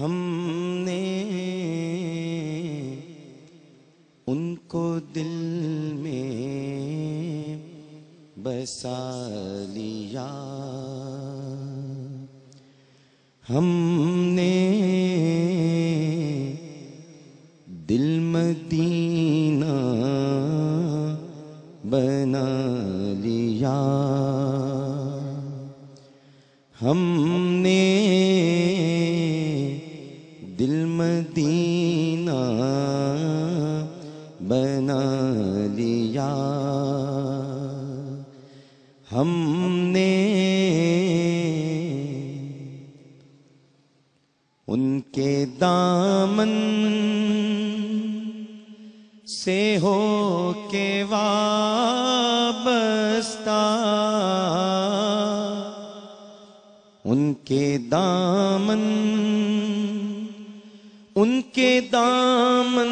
ہم نے ان کو دل میں بسا لیا۔ ہم نے دل مدینہ بنا لیا۔ ہم نے لیا ہم نے ان کے دامن سے ہو کے وابستہ۔ ان کے دامن، ان کے دامن،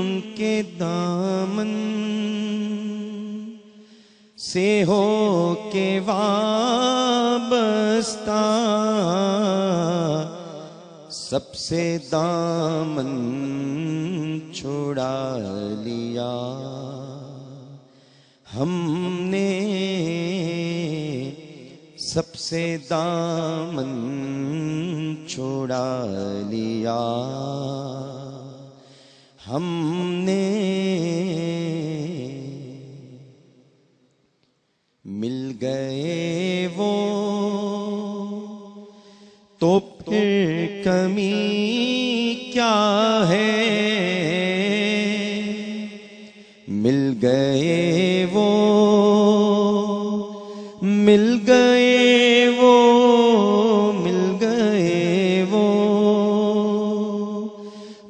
ان کے دامن۔ سے ہو کے وابستہ۔ سب سے دامن چھوڑا لیا۔ ہم نے سب سے دامن چھوڑا لیا۔ ہم نے وہ تو پھر کمی کیا ہے؟ مل گئے وہ، مل گئے وہ، مل گئے وہ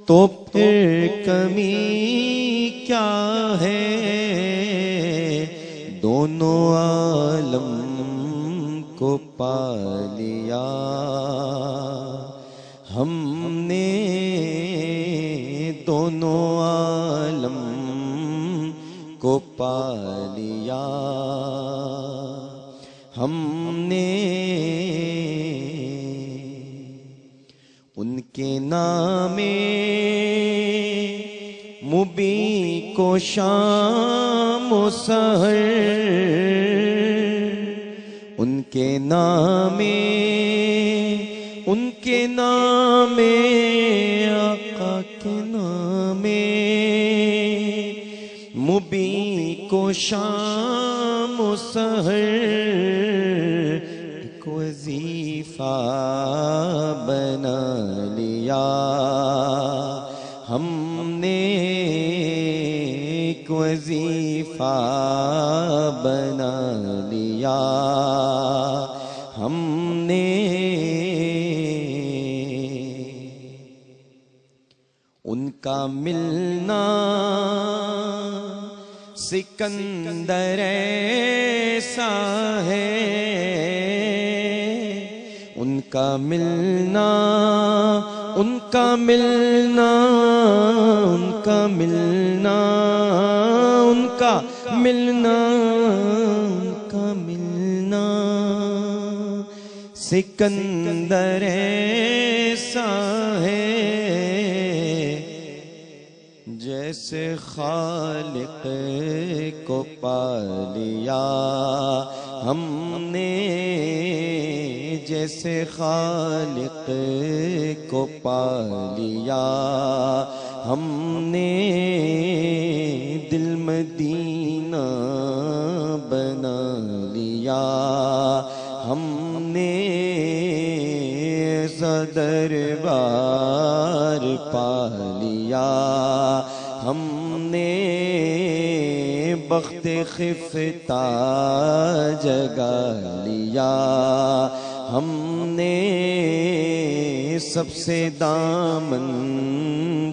تو پھر کمی کیا ہے؟ دونوں عالم کو پا لیا۔ ہم نے دونوں عالم کو پا لیا۔ ہم نے ان کے نام مبی کو شام و سہر کے نام ان کے نام آقا کے نام مبی کو شام و سہر ایک وظیفہ بنا لیا۔ ہم نے ایک وظیفہ بنا لیا۔ کا ملنا سکندر ایسا ہے۔ ان کا ملنا، ان کا ملنا، ان کا ملنا، ان کا ملنا، ان کا ملنا۔ سکندر ایسا ہے۔ جیسے خالق کو پا لیا۔ ہم نے جیسے خالق کو پا لیا۔ ہم نے دل مدینہ بنا لیا۔ ہم نے صدر بار پا لیا۔ ہم نے بخت خفتا جگا لیا۔ ہم نے سب سے دامن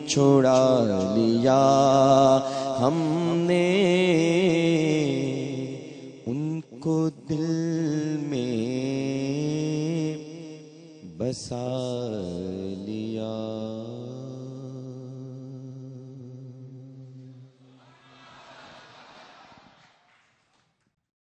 چھوڑا لیا۔ ہم نے ان کو دل میں بسا لیا